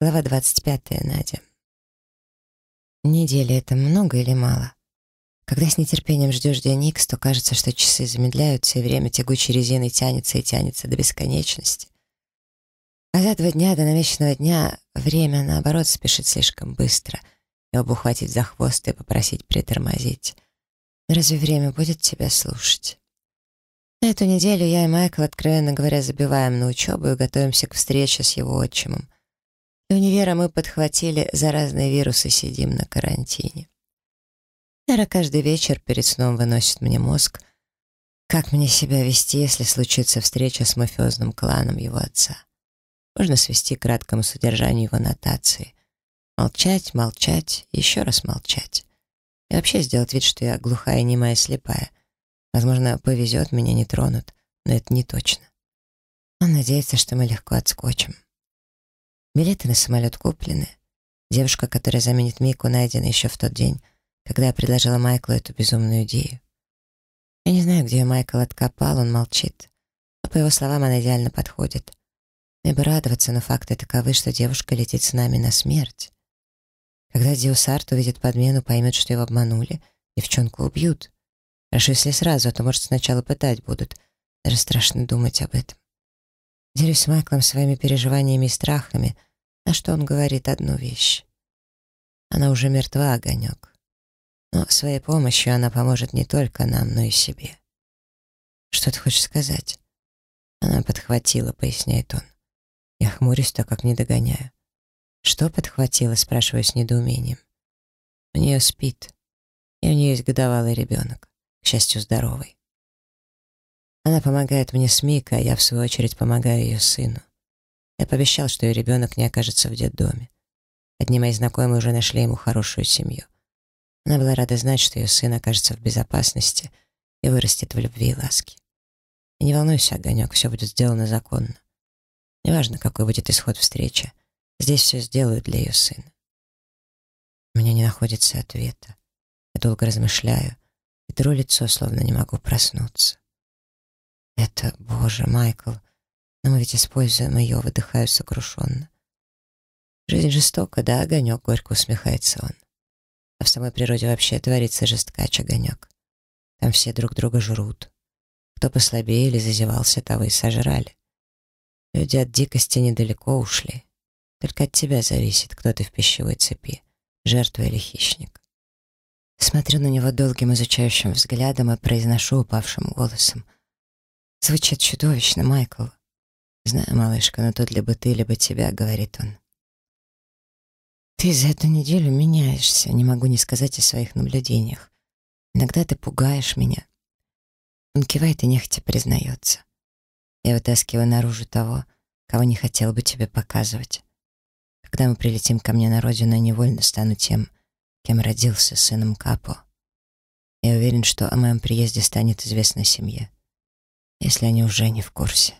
Глава 25. Надя. Недели — это много или мало? Когда с нетерпением ждешь день Икс, то кажется, что часы замедляются, и время тягучей резиной тянется и тянется до бесконечности. А за два дня до намеченного дня время, наоборот, спешит слишком быстро, и ухватить за хвост и попросить притормозить. разве время будет тебя слушать? На эту неделю я и Майкл, откровенно говоря, забиваем на учебу и готовимся к встрече с его отчимом. До универа мы подхватили заразные вирусы, сидим на карантине. Эра каждый вечер перед сном выносит мне мозг, как мне себя вести, если случится встреча с мафиозным кланом его отца. Можно свести к краткому содержанию его нотации. Молчать, молчать, еще раз молчать. И вообще сделать вид, что я глухая, немая, слепая. Возможно, повезет, меня не тронут, но это не точно. Он надеется, что мы легко отскочим. Билеты на самолет куплены. Девушка, которая заменит Мику, найдена еще в тот день, когда я предложила Майклу эту безумную идею. Я не знаю, где Майкл откопал, он молчит. Но, по его словам, она идеально подходит. Мне бы радоваться, но факты таковы, что девушка летит с нами на смерть. Когда Диусарт увидит подмену, поймет, что его обманули, девчонку убьют. Хорошо, если сразу, а то, может, сначала пытать будут. Даже страшно думать об этом. Делюсь с Майклом своими переживаниями и страхами, на что он говорит одну вещь. Она уже мертва, огонек. Но своей помощью она поможет не только нам, но и себе. Что ты хочешь сказать? Она подхватила, поясняет он. Я хмурюсь, так как не догоняю. Что подхватила, спрашиваю с недоумением. У нее спит, и у нее есть годовалый ребенок, к счастью, здоровый. Она помогает мне с Микой, а я, в свою очередь, помогаю ее сыну. Я пообещал, что ее ребенок не окажется в детдоме. Одни мои знакомые уже нашли ему хорошую семью. Она была рада знать, что ее сын окажется в безопасности и вырастет в любви и ласке. И не волнуйся, Огонек, все будет сделано законно. Неважно, какой будет исход встречи, здесь все сделают для ее сына. У меня не находится ответа. Я долго размышляю и тру лицо, словно не могу проснуться. Это, боже, Майкл, но мы ведь используем ее, выдыхаю сокрушенно. Жизнь жестока, да, огонек, горько усмехается он. А в самой природе вообще творится жесткач огонек. Там все друг друга жрут. Кто послабее или зазевался, того и сожрали. Люди от дикости недалеко ушли. Только от тебя зависит, кто ты в пищевой цепи, жертва или хищник. Смотрю на него долгим изучающим взглядом и произношу упавшим голосом. Звучит чудовищно, Майкл. Знаю, малышка, но тут либо ты, либо тебя, говорит он. Ты за эту неделю меняешься, не могу не сказать о своих наблюдениях. Иногда ты пугаешь меня. Он кивает и нехотя признается. Я вытаскиваю наружу того, кого не хотел бы тебе показывать. Когда мы прилетим ко мне на родину, я невольно стану тем, кем родился, сыном Капо. Я уверен, что о моем приезде станет известно семье если они уже не в курсе.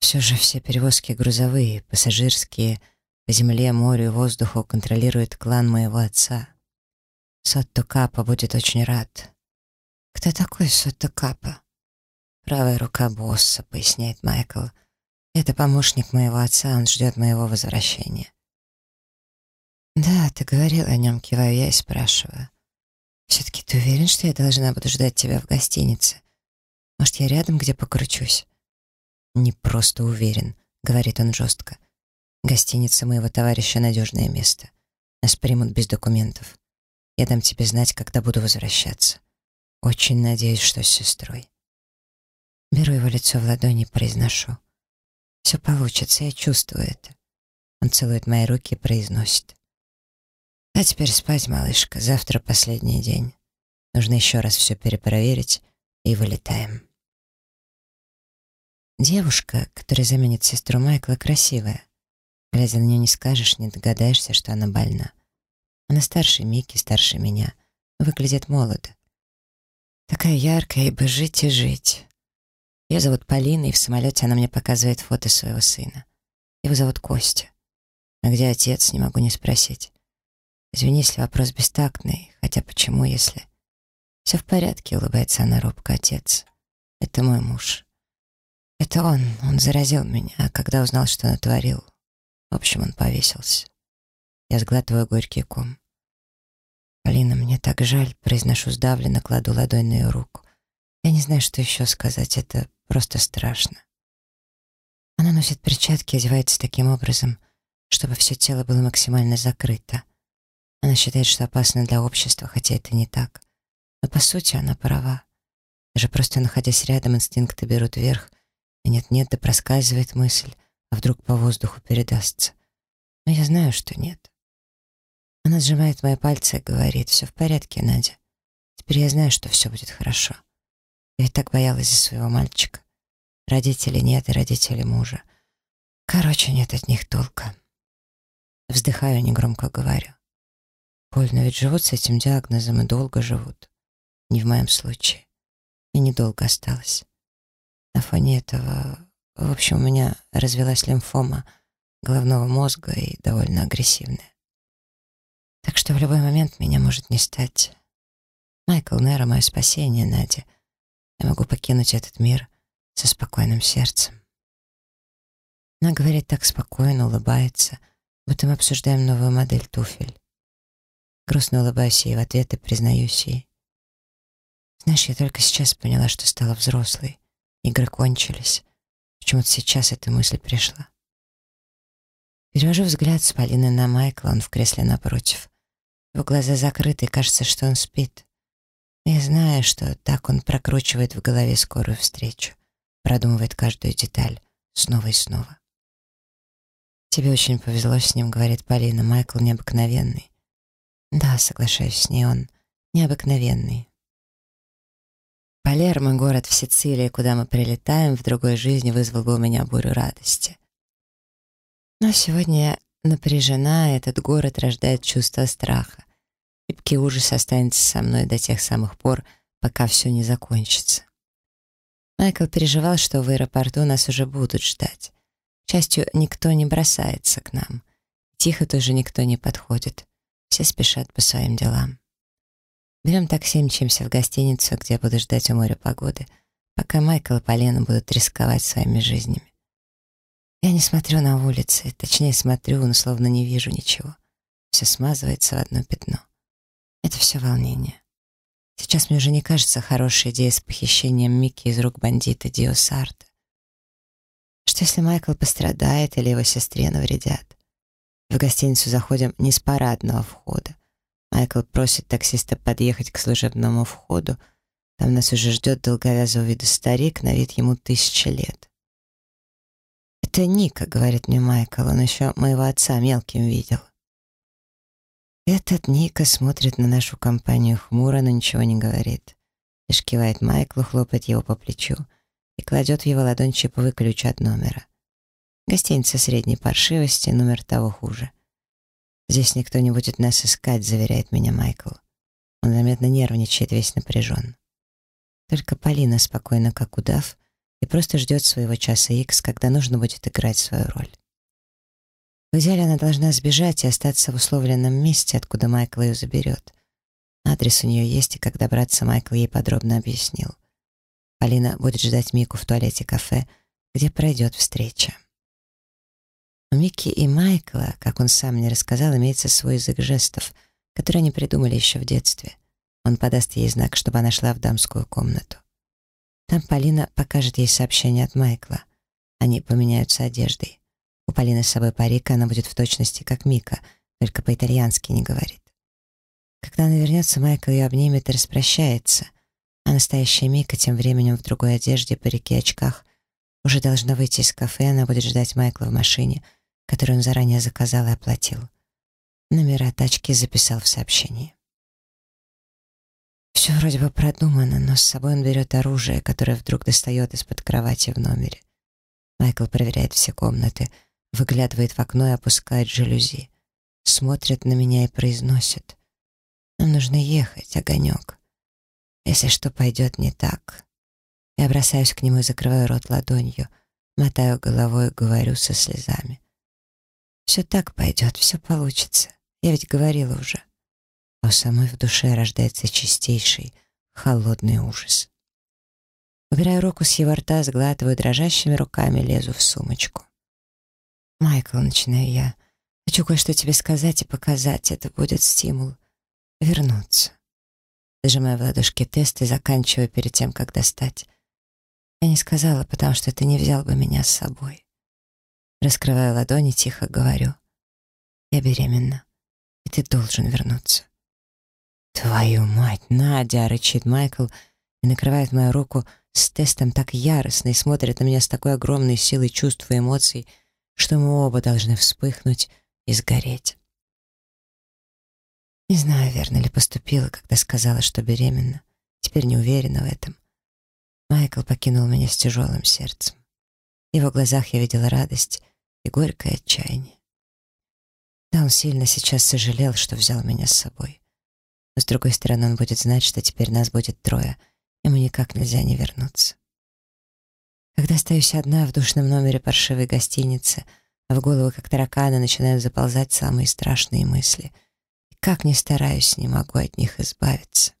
Все же все перевозки грузовые, пассажирские, по земле, морю, воздуху контролирует клан моего отца. Сотто Капа будет очень рад. «Кто такой Сотто Капа?» «Правая рука босса», — поясняет Майкл. «Это помощник моего отца, он ждет моего возвращения». «Да, ты говорил о нем», — киваю я и спрашиваю. «Все-таки ты уверен, что я должна буду ждать тебя в гостинице? Может, я рядом, где покручусь?» «Не просто уверен», — говорит он жестко. «Гостиница моего товарища — надежное место. Нас примут без документов. Я дам тебе знать, когда буду возвращаться. Очень надеюсь, что с сестрой». Беру его лицо в ладони и произношу. «Все получится, я чувствую это». Он целует мои руки и произносит. «А теперь спать, малышка, завтра последний день. Нужно еще раз все перепроверить, и вылетаем». Девушка, которая заменит сестру Майкла, красивая. Глядя на нее, не скажешь, не догадаешься, что она больна. Она старше Мики, старше меня, выглядит молодо. Такая яркая, и бы жить и жить. Ее зовут Полина, и в самолете она мне показывает фото своего сына. Его зовут Костя. А где отец, не могу не спросить. Извини, если вопрос бестактный, хотя почему, если... Все в порядке, улыбается она робко, отец. Это мой муж. Это он, он заразил меня, а когда узнал, что натворил, В общем, он повесился. Я сглатываю горький ком. «Полина, мне так жаль», — произношу сдавленно, кладу ладонь на ее руку. Я не знаю, что еще сказать, это просто страшно. Она носит перчатки и одевается таким образом, чтобы все тело было максимально закрыто. Она считает, что опасно для общества, хотя это не так. Но по сути она права. Даже просто находясь рядом, инстинкты берут верх, и нет-нет, да проскальзывает мысль, а вдруг по воздуху передастся. Но я знаю, что нет. Она сжимает мои пальцы и говорит, «Все в порядке, Надя. Теперь я знаю, что все будет хорошо. Я ведь так боялась за своего мальчика. Родителей нет и родителей мужа. Короче, нет от них толка. Вздыхаю, негромко говорю. Поль, но ведь живут с этим диагнозом и долго живут. Не в моем случае. И недолго осталось. На фоне этого... В общем, у меня развелась лимфома головного мозга и довольно агрессивная. Так что в любой момент меня может не стать. Майкл Нера — мое спасение, Надя. Я могу покинуть этот мир со спокойным сердцем. Она говорит так спокойно, улыбается, будто мы обсуждаем новую модель туфель. Грустно улыбаюсь ей в ответ и признаюсь ей. Знаешь, я только сейчас поняла, что стала взрослой. Игры кончились. Почему-то сейчас эта мысль пришла. Перевожу взгляд с Полины на Майкла, он в кресле напротив. Его глаза закрыты, и кажется, что он спит. Я знаю, что так он прокручивает в голове скорую встречу, продумывает каждую деталь снова и снова. «Тебе очень повезло с ним», — говорит Полина. «Майкл необыкновенный. Да, соглашаюсь с ней, он необыкновенный. Палермо, город в Сицилии, куда мы прилетаем, в другой жизни вызвал бы у меня бурю радости. Но сегодня я напряжена, этот город рождает чувство страха. Липкий ужас останется со мной до тех самых пор, пока все не закончится. Майкл переживал, что в аэропорту нас уже будут ждать. К счастью, никто не бросается к нам. Тихо тоже никто не подходит. Все спешат по своим делам. Берем такси, мчимся в гостиницу, где буду ждать у моря погоды, пока Майкл и Полина будут рисковать своими жизнями. Я не смотрю на улицы, точнее смотрю, но словно не вижу ничего. Все смазывается в одно пятно. Это все волнение. Сейчас мне уже не кажется хорошей идеей с похищением Микки из рук бандита Дио Сарта. Что если Майкл пострадает или его сестре навредят? В гостиницу заходим не с парадного входа. Майкл просит таксиста подъехать к служебному входу. Там нас уже ждет долговязого вида старик, на вид ему тысяча лет. «Это Ника», — говорит мне Майкл, он еще моего отца мелким видел. Этот Ника смотрит на нашу компанию хмуро, но ничего не говорит. Лишь кивает Майклу, хлопает его по плечу и кладет в его ладонь чиповый ключ от номера. Гостиница средней паршивости, номер того хуже. «Здесь никто не будет нас искать», — заверяет меня Майкл. Он заметно нервничает, весь напряжен. Только Полина спокойно, как удав, и просто ждет своего часа Икс, когда нужно будет играть свою роль. В идеале она должна сбежать и остаться в условленном месте, откуда Майкл ее заберет. Адрес у нее есть, и как добраться, Майкл ей подробно объяснил. Полина будет ждать Мику в туалете кафе, где пройдет встреча. У Микки и Майкла, как он сам мне рассказал, имеется свой язык жестов, который они придумали еще в детстве. Он подаст ей знак, чтобы она шла в дамскую комнату. Там Полина покажет ей сообщение от Майкла. Они поменяются одеждой. У Полины с собой парик, она будет в точности как Мика, только по-итальянски не говорит. Когда она вернется, Майкл ее обнимет и распрощается, а настоящая Мика тем временем в другой одежде, парике очках уже должна выйти из кафе, она будет ждать Майкла в машине — который он заранее заказал и оплатил. Номера тачки записал в сообщении. Все вроде бы продумано, но с собой он берет оружие, которое вдруг достает из-под кровати в номере. Майкл проверяет все комнаты, выглядывает в окно и опускает жалюзи. Смотрит на меня и произносит. «Нам нужно ехать, огонек. Если что пойдет не так». Я бросаюсь к нему и закрываю рот ладонью, мотаю головой и говорю со слезами. Все так пойдет, все получится. Я ведь говорила уже. А у самой в душе рождается чистейший, холодный ужас. Убираю руку с его рта, сглатываю дрожащими руками, лезу в сумочку. «Майкл», — начинаю я, — «хочу кое-что тебе сказать и показать. Это будет стимул вернуться». Зажимаю в ладошке тест и заканчиваю перед тем, как достать. Я не сказала, потому что ты не взял бы меня с собой. Раскрываю ладони, тихо говорю. Я беременна, и ты должен вернуться. «Твою мать, Надя!» — рычит Майкл и накрывает мою руку с тестом так яростно и смотрит на меня с такой огромной силой чувств и эмоций, что мы оба должны вспыхнуть и сгореть. Не знаю, верно ли поступила, когда сказала, что беременна. Теперь не уверена в этом. Майкл покинул меня с тяжелым сердцем. В его глазах я видела радость и горькое отчаяние. Да, он сильно сейчас сожалел, что взял меня с собой. Но с другой стороны, он будет знать, что теперь нас будет трое, ему никак нельзя не вернуться. Когда остаюсь одна в душном номере паршивой гостиницы, а в голову, как тараканы, начинают заползать самые страшные мысли. И как ни стараюсь, не могу от них избавиться.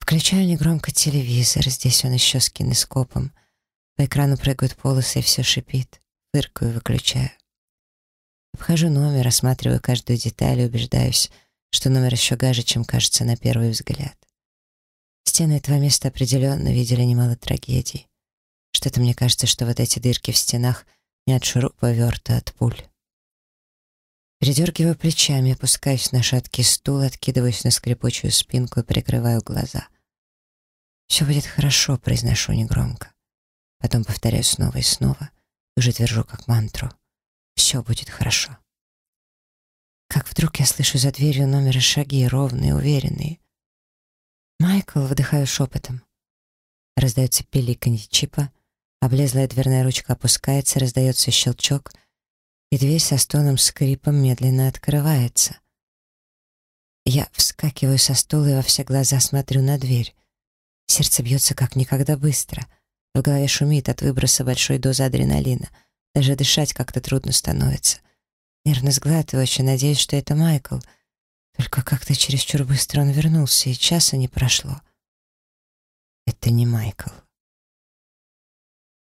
Включаю негромко телевизор, здесь он еще с кинескопом. По экрану прыгают полосы и все шипит. Фыркаю, выключаю. Обхожу номер, осматриваю каждую деталь и убеждаюсь, что номер еще гаже, чем кажется на первый взгляд. Стены этого места определенно видели немало трагедий. Что-то мне кажется, что вот эти дырки в стенах не от шуруповерта, а от пуль. Передергиваю плечами, опускаюсь на шаткий стул, откидываюсь на скрипучую спинку и прикрываю глаза. «Все будет хорошо», — произношу негромко. Потом повторяю снова и снова, и уже твержу как мантру. «Все будет хорошо». Как вдруг я слышу за дверью номера шаги, ровные, уверенные. «Майкл», — выдыхаю шепотом. Раздается пиликанье чипа, облезлая дверная ручка опускается, раздается щелчок, и дверь со стоном скрипом медленно открывается. Я вскакиваю со стула и во все глаза смотрю на дверь. Сердце бьется как никогда быстро. В голове шумит от выброса большой дозы адреналина. Даже дышать как-то трудно становится. Нервно сглатываю, очень надеюсь, что это Майкл — только как-то чересчур быстро он вернулся, и часа не прошло. Это не Майкл.